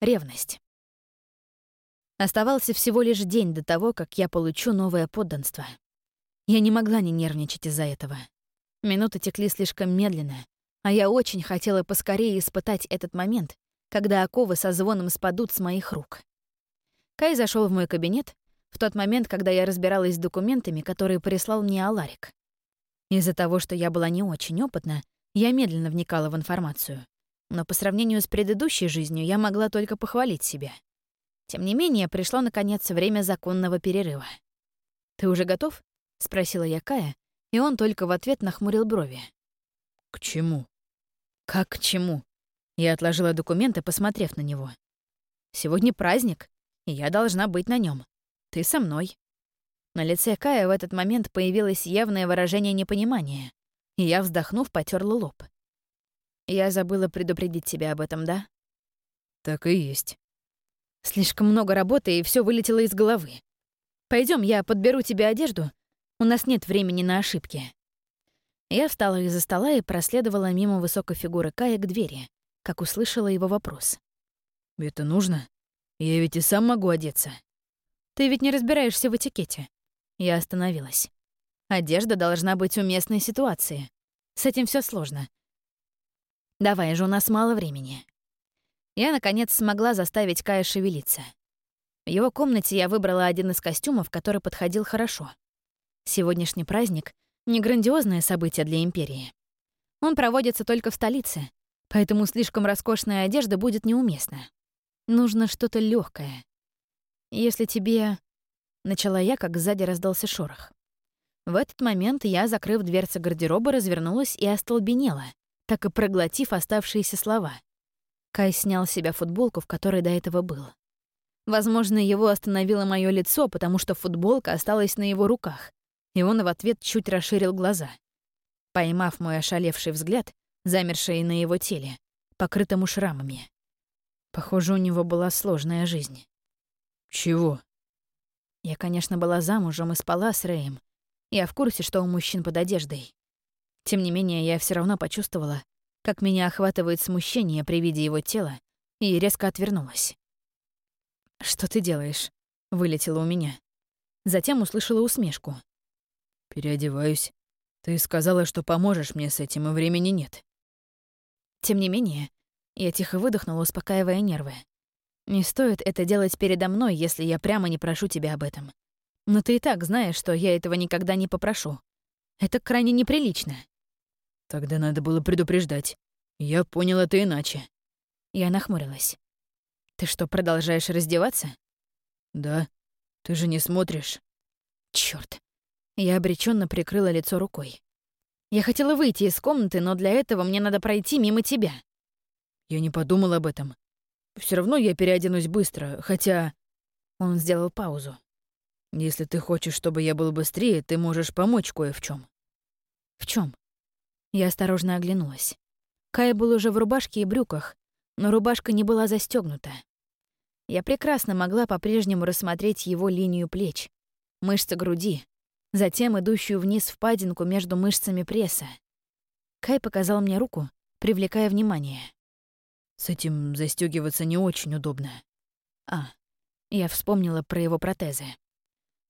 Ревность. Оставался всего лишь день до того, как я получу новое подданство. Я не могла не нервничать из-за этого. Минуты текли слишком медленно, а я очень хотела поскорее испытать этот момент, когда оковы со звоном спадут с моих рук. Кай зашел в мой кабинет в тот момент, когда я разбиралась с документами, которые прислал мне Аларик. Из-за того, что я была не очень опытна, я медленно вникала в информацию. Но по сравнению с предыдущей жизнью я могла только похвалить себя. Тем не менее, пришло, наконец, время законного перерыва. «Ты уже готов?» — спросила я Кая, и он только в ответ нахмурил брови. «К чему?» «Как к чему?» Я отложила документы, посмотрев на него. «Сегодня праздник, и я должна быть на нем. Ты со мной». На лице Кая в этот момент появилось явное выражение непонимания, и я, вздохнув, потерла лоб. «Я забыла предупредить тебя об этом, да?» «Так и есть». Слишком много работы, и все вылетело из головы. Пойдем, я подберу тебе одежду. У нас нет времени на ошибки. Я встала из-за стола и проследовала мимо высокой фигуры Кая к двери, как услышала его вопрос. «Это нужно? Я ведь и сам могу одеться». «Ты ведь не разбираешься в этикете». Я остановилась. Одежда должна быть уместной ситуации. С этим все сложно. Давай же, у нас мало времени я, наконец, смогла заставить Кая шевелиться. В его комнате я выбрала один из костюмов, который подходил хорошо. Сегодняшний праздник — не грандиозное событие для Империи. Он проводится только в столице, поэтому слишком роскошная одежда будет неуместна. Нужно что-то легкое. Если тебе... Начала я, как сзади раздался шорох. В этот момент я, закрыв дверцы гардероба, развернулась и остолбенела, так и проглотив оставшиеся слова — Кай снял с себя футболку, в которой до этого был. Возможно, его остановило мое лицо, потому что футболка осталась на его руках, и он в ответ чуть расширил глаза. Поймав мой ошалевший взгляд, замерший на его теле, покрытому шрамами. Похоже, у него была сложная жизнь. «Чего?» Я, конечно, была замужем и спала с Рэем. Я в курсе, что у мужчин под одеждой. Тем не менее, я все равно почувствовала, как меня охватывает смущение при виде его тела, и резко отвернулась. «Что ты делаешь?» — вылетело у меня. Затем услышала усмешку. «Переодеваюсь. Ты сказала, что поможешь мне с этим, и времени нет». Тем не менее, я тихо выдохнула, успокаивая нервы. «Не стоит это делать передо мной, если я прямо не прошу тебя об этом. Но ты и так знаешь, что я этого никогда не попрошу. Это крайне неприлично». Тогда надо было предупреждать. Я понял это иначе. Я нахмурилась. Ты что, продолжаешь раздеваться? Да. Ты же не смотришь. Чёрт. Я обреченно прикрыла лицо рукой. Я хотела выйти из комнаты, но для этого мне надо пройти мимо тебя. Я не подумал об этом. Все равно я переоденусь быстро, хотя... Он сделал паузу. Если ты хочешь, чтобы я был быстрее, ты можешь помочь кое в чем. В чем? Я осторожно оглянулась. Кай был уже в рубашке и брюках, но рубашка не была застегнута. Я прекрасно могла по-прежнему рассмотреть его линию плеч, мышцы груди, затем идущую вниз впадинку между мышцами пресса. Кай показал мне руку, привлекая внимание. «С этим застегиваться не очень удобно». А, я вспомнила про его протезы.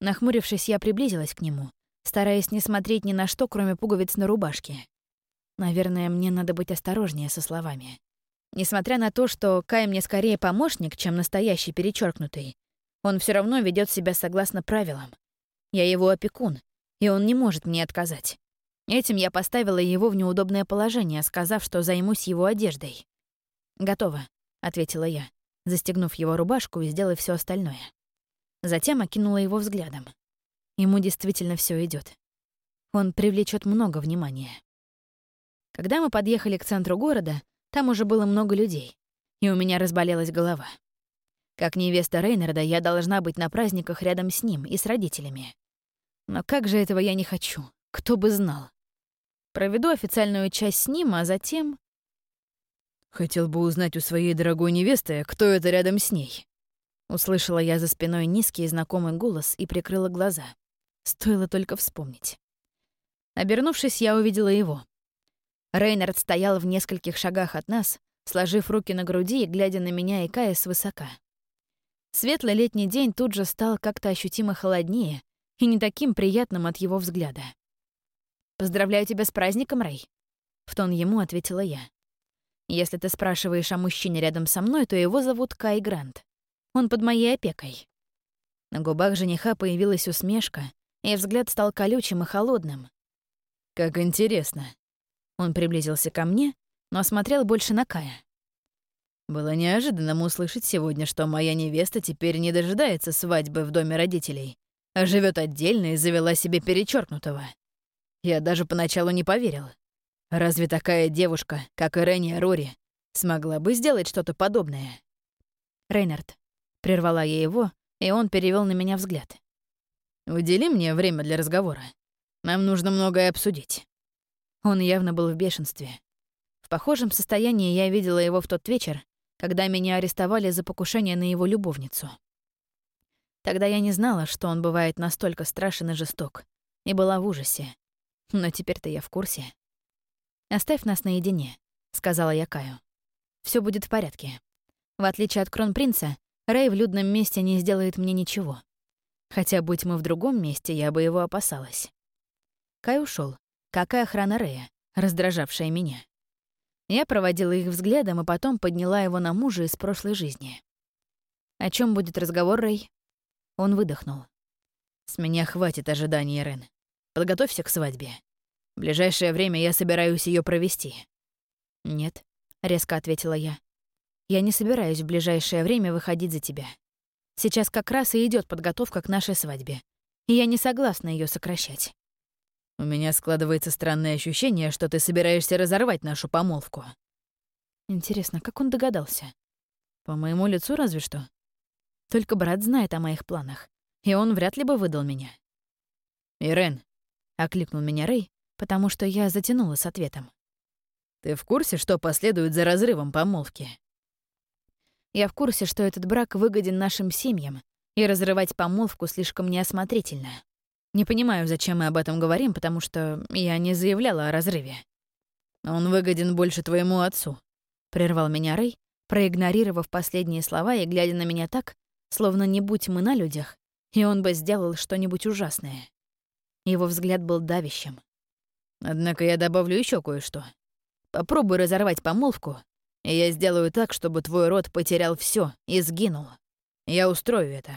Нахмурившись, я приблизилась к нему, стараясь не смотреть ни на что, кроме пуговиц на рубашке. Наверное, мне надо быть осторожнее со словами. Несмотря на то, что Кай мне скорее помощник, чем настоящий перечеркнутый, он все равно ведет себя согласно правилам. Я его опекун, и он не может мне отказать. Этим я поставила его в неудобное положение, сказав, что займусь его одеждой. «Готово», — ответила я, застегнув его рубашку и сделав все остальное. Затем окинула его взглядом. Ему действительно все идет. Он привлечет много внимания. Когда мы подъехали к центру города, там уже было много людей, и у меня разболелась голова. Как невеста Рейнарда, я должна быть на праздниках рядом с ним и с родителями. Но как же этого я не хочу, кто бы знал. Проведу официальную часть с ним, а затем... Хотел бы узнать у своей дорогой невесты, кто это рядом с ней. Услышала я за спиной низкий знакомый голос и прикрыла глаза. Стоило только вспомнить. Обернувшись, я увидела его. Рейнард стоял в нескольких шагах от нас, сложив руки на груди и глядя на меня и Кая свысока. Светлый летний день тут же стал как-то ощутимо холоднее и не таким приятным от его взгляда. «Поздравляю тебя с праздником, Рэй», — в тон ему ответила я. «Если ты спрашиваешь о мужчине рядом со мной, то его зовут Кай Грант. Он под моей опекой». На губах жениха появилась усмешка, и взгляд стал колючим и холодным. «Как интересно». Он приблизился ко мне, но смотрел больше на Кая. Было неожиданным услышать сегодня, что моя невеста теперь не дожидается свадьбы в доме родителей, а живет отдельно и завела себе перечеркнутого. Я даже поначалу не поверил. Разве такая девушка, как Ирения Рори, смогла бы сделать что-то подобное? Рейнард. Прервала я его, и он перевел на меня взгляд. «Удели мне время для разговора. Нам нужно многое обсудить». Он явно был в бешенстве. В похожем состоянии я видела его в тот вечер, когда меня арестовали за покушение на его любовницу. Тогда я не знала, что он бывает настолько страшен и жесток, и была в ужасе. Но теперь-то я в курсе. «Оставь нас наедине», — сказала я Каю. Все будет в порядке. В отличие от кронпринца, Рэй в людном месте не сделает мне ничего. Хотя, будь мы в другом месте, я бы его опасалась. Кай ушел, как и охрана Рэя, раздражавшая меня. Я проводила их взглядом и потом подняла его на мужа из прошлой жизни. «О чем будет разговор, Рэй?» Он выдохнул. «С меня хватит ожиданий, Рен. Подготовься к свадьбе. В ближайшее время я собираюсь ее провести». «Нет», — резко ответила я. «Я не собираюсь в ближайшее время выходить за тебя. Сейчас как раз и идет подготовка к нашей свадьбе, и я не согласна ее сокращать». «У меня складывается странное ощущение, что ты собираешься разорвать нашу помолвку». Интересно, как он догадался? По моему лицу разве что. Только брат знает о моих планах, и он вряд ли бы выдал меня. «Ирен», — окликнул меня Рэй, потому что я затянула с ответом. «Ты в курсе, что последует за разрывом помолвки?» «Я в курсе, что этот брак выгоден нашим семьям, и разрывать помолвку слишком неосмотрительно. Не понимаю, зачем мы об этом говорим, потому что я не заявляла о разрыве». «Он выгоден больше твоему отцу», — прервал меня Рэй, проигнорировав последние слова и глядя на меня так, словно не будь мы на людях, и он бы сделал что-нибудь ужасное. Его взгляд был давящим. Однако я добавлю еще кое-что. Попробуй разорвать помолвку, и я сделаю так, чтобы твой род потерял все и сгинул. Я устрою это.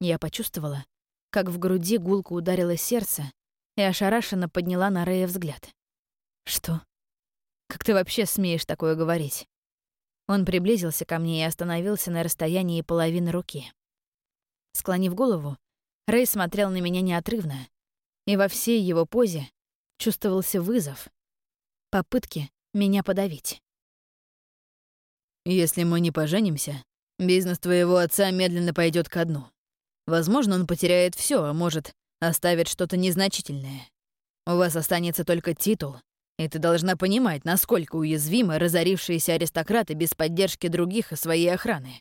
Я почувствовала, как в груди гулко ударило сердце, и ошарашенно подняла на Рэя взгляд. «Что? Как ты вообще смеешь такое говорить?» Он приблизился ко мне и остановился на расстоянии половины руки. Склонив голову, Рэй смотрел на меня неотрывно, и во всей его позе чувствовался вызов, попытки меня подавить. «Если мы не поженимся, бизнес твоего отца медленно пойдет ко дну. Возможно, он потеряет все, а может, оставит что-то незначительное. У вас останется только титул, и ты должна понимать, насколько уязвимы разорившиеся аристократы без поддержки других и своей охраны».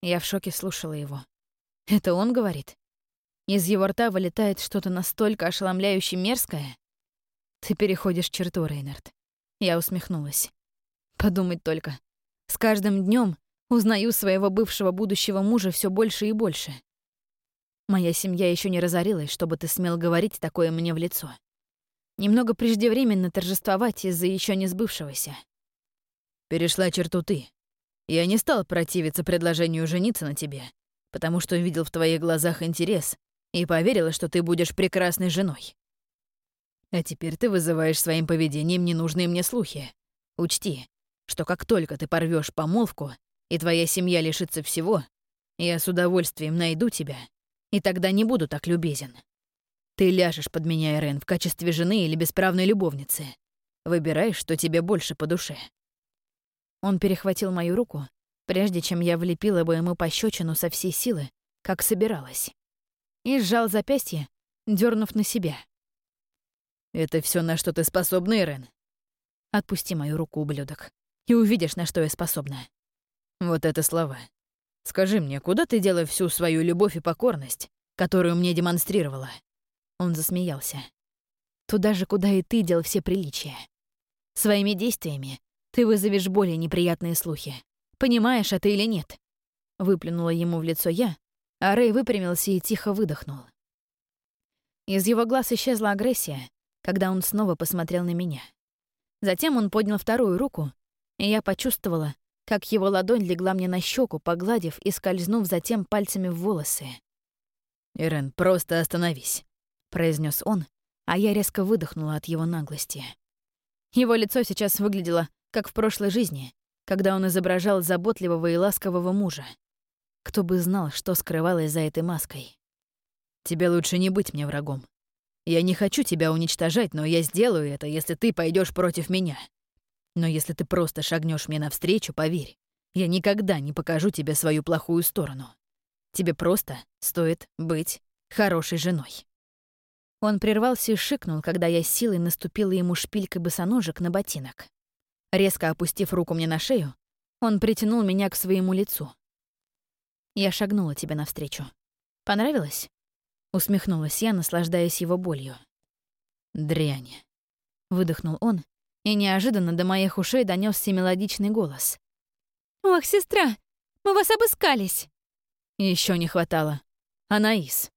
Я в шоке слушала его. Это он говорит? Из его рта вылетает что-то настолько ошеломляюще мерзкое. Ты переходишь черту, Рейнард. Я усмехнулась. Подумать только. С каждым днем узнаю своего бывшего будущего мужа все больше и больше. Моя семья еще не разорилась, чтобы ты смел говорить такое мне в лицо. Немного преждевременно торжествовать из-за еще не сбывшегося. Перешла черту ты. Я не стал противиться предложению жениться на тебе, потому что видел в твоих глазах интерес и поверила, что ты будешь прекрасной женой. А теперь ты вызываешь своим поведением ненужные мне слухи. Учти, что как только ты порвешь помолвку, и твоя семья лишится всего, я с удовольствием найду тебя, и тогда не буду так любезен. Ты ляжешь под меня, Эрен, в качестве жены или бесправной любовницы. Выбирай, что тебе больше по душе. Он перехватил мою руку, прежде чем я влепила бы ему пощечину со всей силы, как собиралась и сжал запястье, дернув на себя. «Это все, на что ты способна, Ирен?» «Отпусти мою руку, ублюдок, и увидишь, на что я способна». «Вот это слова. Скажи мне, куда ты дела всю свою любовь и покорность, которую мне демонстрировала?» Он засмеялся. «Туда же, куда и ты дел все приличия. Своими действиями Ты вызовешь более неприятные слухи. Понимаешь это или нет?» Выплюнула ему в лицо я, а Рэй выпрямился и тихо выдохнул. Из его глаз исчезла агрессия, когда он снова посмотрел на меня. Затем он поднял вторую руку, и я почувствовала, как его ладонь легла мне на щеку, погладив и скользнув затем пальцами в волосы. «Ирен, просто остановись», — произнес он, а я резко выдохнула от его наглости. Его лицо сейчас выглядело, как в прошлой жизни, когда он изображал заботливого и ласкового мужа. Кто бы знал, что скрывалось за этой маской. «Тебе лучше не быть мне врагом. Я не хочу тебя уничтожать, но я сделаю это, если ты пойдешь против меня. Но если ты просто шагнешь мне навстречу, поверь, я никогда не покажу тебе свою плохую сторону. Тебе просто стоит быть хорошей женой». Он прервался и шикнул, когда я силой наступила ему шпилькой босоножек на ботинок. Резко опустив руку мне на шею, он притянул меня к своему лицу. Я шагнула тебе навстречу. Понравилось? Усмехнулась я, наслаждаясь его болью. «Дрянь», — выдохнул он, и неожиданно до моих ушей донесся мелодичный голос. «Ох, сестра, мы вас обыскались!» Еще не хватало. Анаис.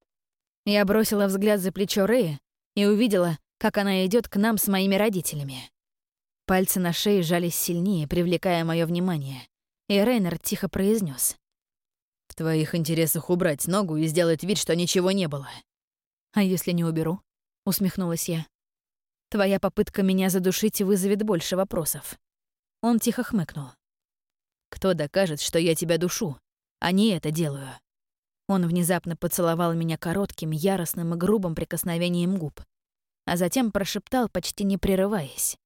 Я бросила взгляд за плечо Рэя и увидела, как она идет к нам с моими родителями. Пальцы на шее сжались сильнее, привлекая мое внимание, и Рейнер тихо произнес: в твоих интересах убрать ногу и сделать вид, что ничего не было. А если не уберу? Усмехнулась я. Твоя попытка меня задушить вызовет больше вопросов. Он тихо хмыкнул. Кто докажет, что я тебя душу, а не это делаю? Он внезапно поцеловал меня коротким, яростным и грубым прикосновением губ, а затем прошептал, почти не прерываясь.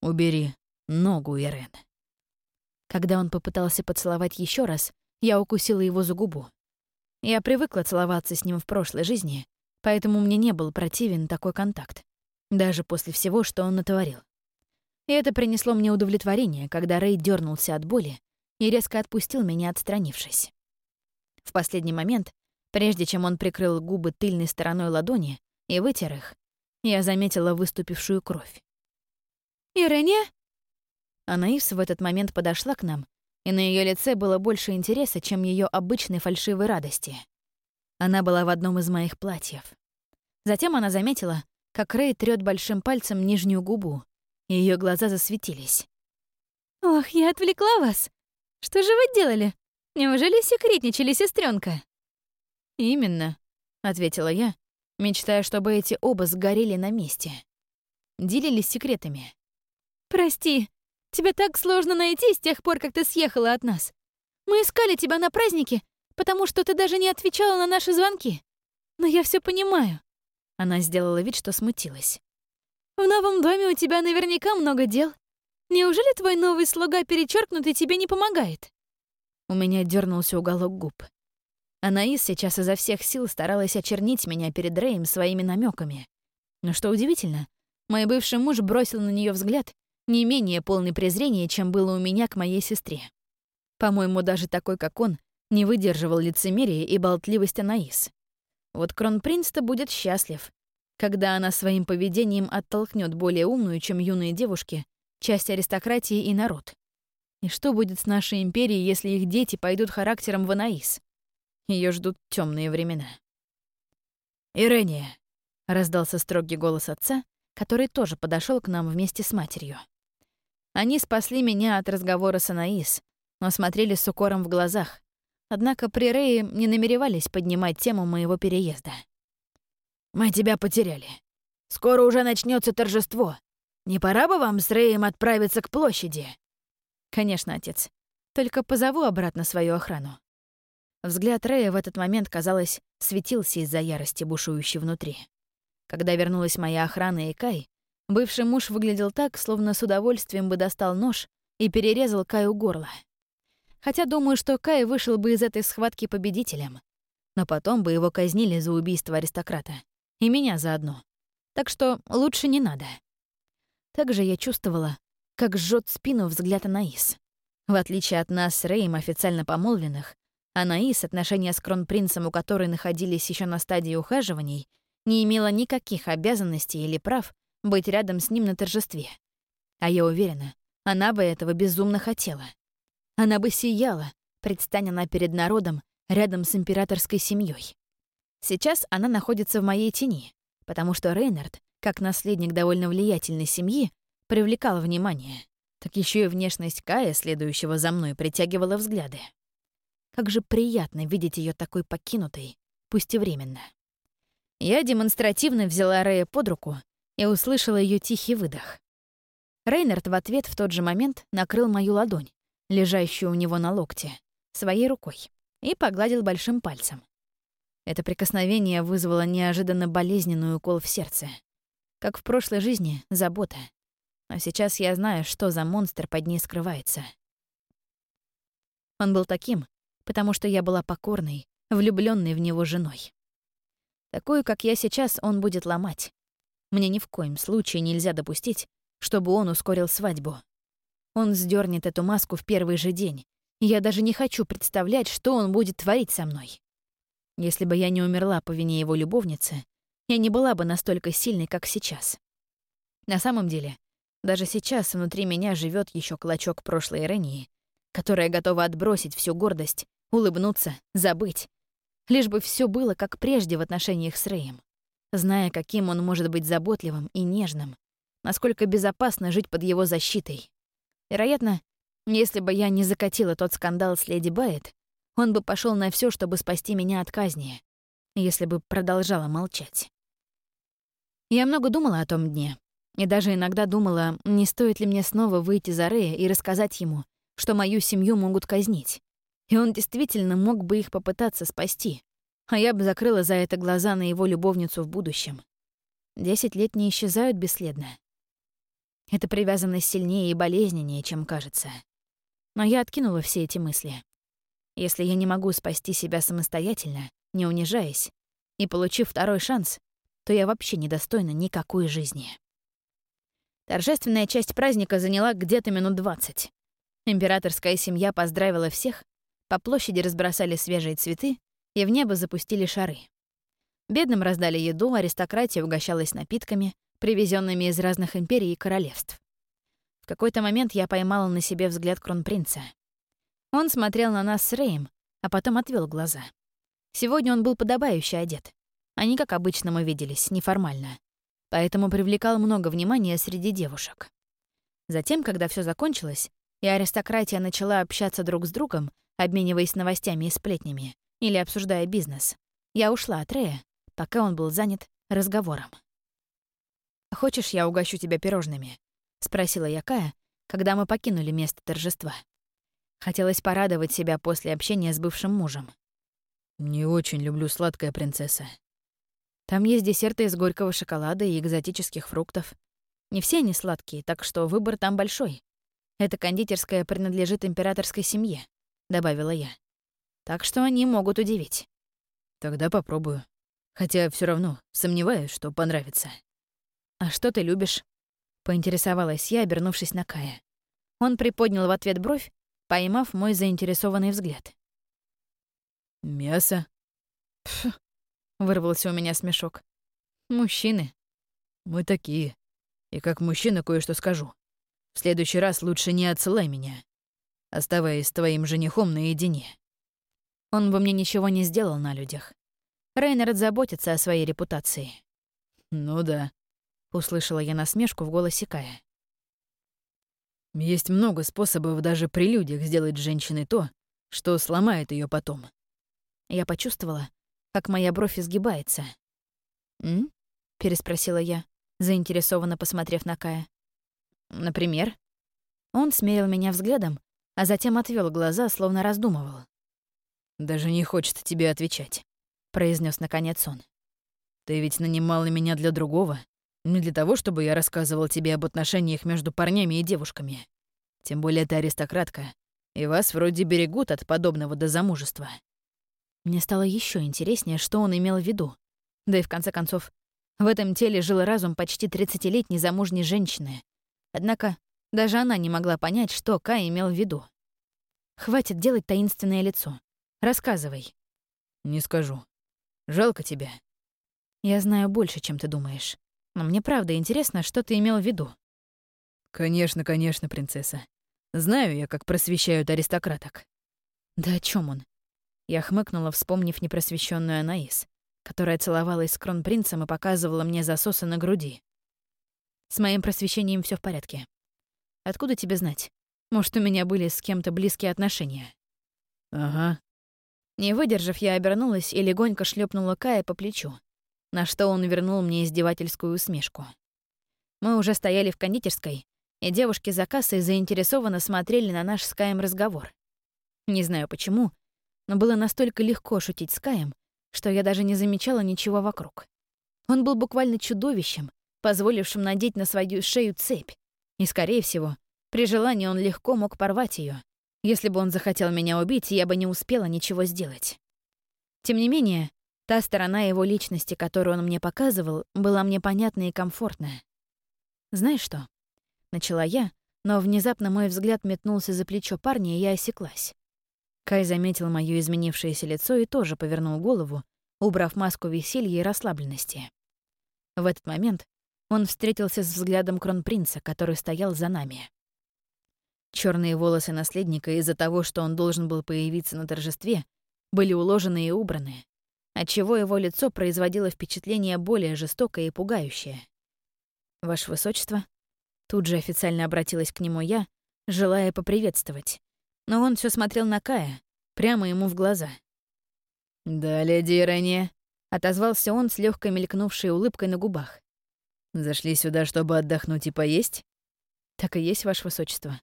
«Убери ногу, Ирен». Когда он попытался поцеловать еще раз, я укусила его за губу. Я привыкла целоваться с ним в прошлой жизни, поэтому мне не был противен такой контакт, даже после всего, что он натворил. И это принесло мне удовлетворение, когда Рэй дернулся от боли и резко отпустил меня, отстранившись. В последний момент, прежде чем он прикрыл губы тыльной стороной ладони и вытер их, я заметила выступившую кровь. «Ирэния?» Анаис в этот момент подошла к нам и на ее лице было больше интереса, чем ее обычной фальшивой радости. Она была в одном из моих платьев. Затем она заметила, как Рэй трёт большим пальцем нижнюю губу, ее глаза засветились. «Ох, я отвлекла вас! Что же вы делали? Неужели секретничали, сестренка? «Именно», — ответила я, мечтая, чтобы эти оба сгорели на месте. Делились секретами. «Прости, Тебя так сложно найти с тех пор, как ты съехала от нас. Мы искали тебя на празднике, потому что ты даже не отвечала на наши звонки. Но я все понимаю». Она сделала вид, что смутилась. «В новом доме у тебя наверняка много дел. Неужели твой новый слуга перечеркнутый тебе не помогает?» У меня дернулся уголок губ. Анаис сейчас изо всех сил старалась очернить меня перед Рэем своими намеками. Но что удивительно, мой бывший муж бросил на нее взгляд не менее полный презрения, чем было у меня к моей сестре. По-моему, даже такой, как он, не выдерживал лицемерия и болтливость Анаис. Вот кронпринц-то будет счастлив, когда она своим поведением оттолкнет более умную, чем юные девушки, часть аристократии и народ. И что будет с нашей империей, если их дети пойдут характером в Анаис? Ее ждут темные времена. «Ирения!» — раздался строгий голос отца, который тоже подошел к нам вместе с матерью. Они спасли меня от разговора с Анаис, но смотрели с укором в глазах. Однако при Рее не намеревались поднимать тему моего переезда. «Мы тебя потеряли. Скоро уже начнется торжество. Не пора бы вам с Рэем отправиться к площади?» «Конечно, отец. Только позову обратно свою охрану». Взгляд Рэя в этот момент, казалось, светился из-за ярости, бушующей внутри. Когда вернулась моя охрана и Кай, бывший муж выглядел так, словно с удовольствием бы достал нож и перерезал Каю горло. Хотя думаю, что Кай вышел бы из этой схватки победителем. Но потом бы его казнили за убийство аристократа. И меня заодно. Так что лучше не надо. Также я чувствовала, как жжет спину взгляд Анаис. В отличие от нас с Рэем, официально помолвленных, Анаис, отношения с кронпринцем, у которой находились еще на стадии ухаживаний, не имела никаких обязанностей или прав быть рядом с ним на торжестве. А я уверена, Она бы этого безумно хотела. Она бы сияла, предстань она перед народом рядом с императорской семьей. Сейчас она находится в моей тени, потому что Рейнард, как наследник довольно влиятельной семьи, привлекал внимание. Так еще и внешность Кая, следующего за мной, притягивала взгляды. Как же приятно видеть ее такой покинутой, пусть и временно. Я демонстративно взяла Рэя под руку и услышала ее тихий выдох. Рейнард в ответ в тот же момент накрыл мою ладонь, лежащую у него на локте, своей рукой, и погладил большим пальцем. Это прикосновение вызвало неожиданно болезненный укол в сердце. Как в прошлой жизни — забота. А сейчас я знаю, что за монстр под ней скрывается. Он был таким, потому что я была покорной, влюбленной в него женой. Такую, как я сейчас, он будет ломать. Мне ни в коем случае нельзя допустить, чтобы он ускорил свадьбу. Он сдернет эту маску в первый же день. я даже не хочу представлять, что он будет творить со мной. Если бы я не умерла по вине его любовницы, я не была бы настолько сильной, как сейчас. На самом деле, даже сейчас внутри меня живет еще клочок прошлой Рении, которая готова отбросить всю гордость, улыбнуться, забыть. Лишь бы все было как прежде в отношениях с Рэем. Зная, каким он может быть заботливым и нежным, насколько безопасно жить под его защитой. Вероятно, если бы я не закатила тот скандал с леди Байет, он бы пошел на все, чтобы спасти меня от казни, если бы продолжала молчать. Я много думала о том дне, и даже иногда думала, не стоит ли мне снова выйти за Рея и рассказать ему, что мою семью могут казнить. И он действительно мог бы их попытаться спасти, а я бы закрыла за это глаза на его любовницу в будущем. Десять лет не исчезают бесследно. Эта привязанность сильнее и болезненнее, чем кажется. Но я откинула все эти мысли. Если я не могу спасти себя самостоятельно, не унижаясь, и получив второй шанс, то я вообще недостойна никакой жизни. Торжественная часть праздника заняла где-то минут двадцать. Императорская семья поздравила всех, по площади разбросали свежие цветы и в небо запустили шары. Бедным раздали еду, аристократия угощалась напитками, привезенными из разных империй и королевств. В какой-то момент я поймала на себе взгляд кронпринца. Он смотрел на нас с Рэем, а потом отвел глаза. Сегодня он был подобающе одет. Они, как обычно, мы виделись, неформально. Поэтому привлекал много внимания среди девушек. Затем, когда все закончилось, и аристократия начала общаться друг с другом, обмениваясь новостями и сплетнями, или обсуждая бизнес, я ушла от Рэя, пока он был занят разговором. «Хочешь, я угощу тебя пирожными?» — спросила я Кая, когда мы покинули место торжества. Хотелось порадовать себя после общения с бывшим мужем. «Не очень люблю сладкая принцесса». Там есть десерты из горького шоколада и экзотических фруктов. Не все они сладкие, так что выбор там большой. Эта кондитерская принадлежит императорской семье, добавила я. Так что они могут удивить. Тогда попробую. Хотя все равно сомневаюсь, что понравится. «А что ты любишь?» — поинтересовалась я, обернувшись на Кая. Он приподнял в ответ бровь, поймав мой заинтересованный взгляд. «Мясо?» «Пф!» — вырвался у меня смешок. «Мужчины». «Мы такие. И как мужчина кое-что скажу. В следующий раз лучше не отсылай меня, оставаясь с твоим женихом наедине». Он бы мне ничего не сделал на людях. Рейнард заботится о своей репутации. «Ну да», Услышала я насмешку в голосе Кая. Есть много способов даже при людях сделать женщиной то, что сломает ее потом. Я почувствовала, как моя бровь изгибается. «М?» — переспросила я, заинтересованно посмотрев на Кая. «Например?» Он смерил меня взглядом, а затем отвел глаза, словно раздумывал. «Даже не хочет тебе отвечать», — произнес наконец он. «Ты ведь нанимала меня для другого, не для того, чтобы я рассказывал тебе об отношениях между парнями и девушками. Тем более ты аристократка, и вас вроде берегут от подобного до замужества. Мне стало еще интереснее, что он имел в виду. Да и в конце концов, в этом теле жил разум почти 30-летней замужней женщины. Однако даже она не могла понять, что Кай имел в виду. «Хватит делать таинственное лицо. Рассказывай». «Не скажу. Жалко тебя». «Я знаю больше, чем ты думаешь. Но мне правда интересно, что ты имел в виду. «Конечно, конечно, принцесса. Знаю я, как просвещают аристократок». «Да о чем он?» Я хмыкнула, вспомнив непросвещенную Анаис, которая целовалась с кронпринцем и показывала мне засосы на груди. С моим просвещением все в порядке. Откуда тебе знать? Может, у меня были с кем-то близкие отношения? Ага. Не выдержав, я обернулась и легонько шлепнула Кая по плечу, на что он вернул мне издевательскую усмешку. Мы уже стояли в кондитерской, и девушки за кассой заинтересованно смотрели на наш с Каем разговор. Не знаю почему, но было настолько легко шутить с Каем, что я даже не замечала ничего вокруг. Он был буквально чудовищем, позволившим надеть на свою шею цепь, и, скорее всего, при желании он легко мог порвать ее. Если бы он захотел меня убить, я бы не успела ничего сделать. Тем не менее, та сторона его личности, которую он мне показывал, была мне понятна и комфортная. «Знаешь что?» — начала я, но внезапно мой взгляд метнулся за плечо парня, и я осеклась. Кай заметил моё изменившееся лицо и тоже повернул голову, убрав маску веселья и расслабленности. В этот момент он встретился с взглядом кронпринца, который стоял за нами. Черные волосы наследника из-за того, что он должен был появиться на торжестве, были уложены и убраны, отчего его лицо производило впечатление более жестокое и пугающее. «Ваше Высочество», тут же официально обратилась к нему я, желая поприветствовать, но он все смотрел на Кая, прямо ему в глаза. «Да, леди Ирэния», — отозвался он с легкой мелькнувшей улыбкой на губах. «Зашли сюда, чтобы отдохнуть и поесть?» «Так и есть, Ваше Высочество».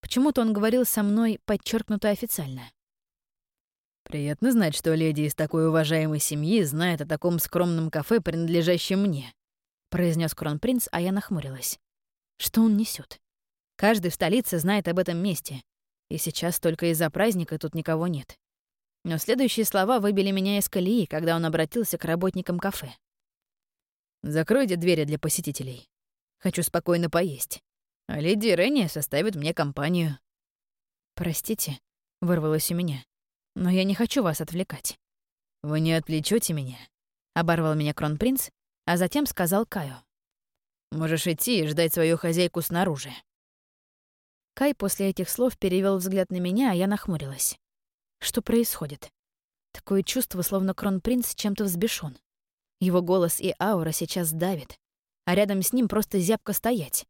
Почему-то он говорил со мной подчеркнуто официально. «Приятно знать, что леди из такой уважаемой семьи знает о таком скромном кафе, принадлежащем мне», — произнес кронпринц, а я нахмурилась. Что он несет? Каждый в столице знает об этом месте, и сейчас только из-за праздника тут никого нет. Но следующие слова выбили меня из колеи, когда он обратился к работникам кафе. «Закройте двери для посетителей. Хочу спокойно поесть. А леди Ренни составит мне компанию». «Простите», — вырвалось у меня, — «но я не хочу вас отвлекать». «Вы не отвлечете меня?» — оборвал меня кронпринц, а затем сказал Каю. «Можешь идти и ждать свою хозяйку снаружи». Кай после этих слов перевел взгляд на меня, а я нахмурилась. Что происходит? Такое чувство, словно кронпринц чем-то взбешен. Его голос и аура сейчас давит, а рядом с ним просто зябко стоять.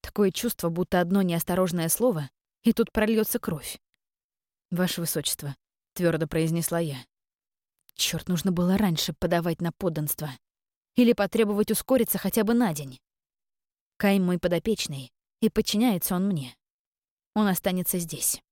Такое чувство, будто одно неосторожное слово, и тут прольется кровь. «Ваше Высочество», — твердо произнесла я. Черт, нужно было раньше подавать на подданство. Или потребовать ускориться хотя бы на день. Кай мой подопечный, и подчиняется он мне. Он останется здесь.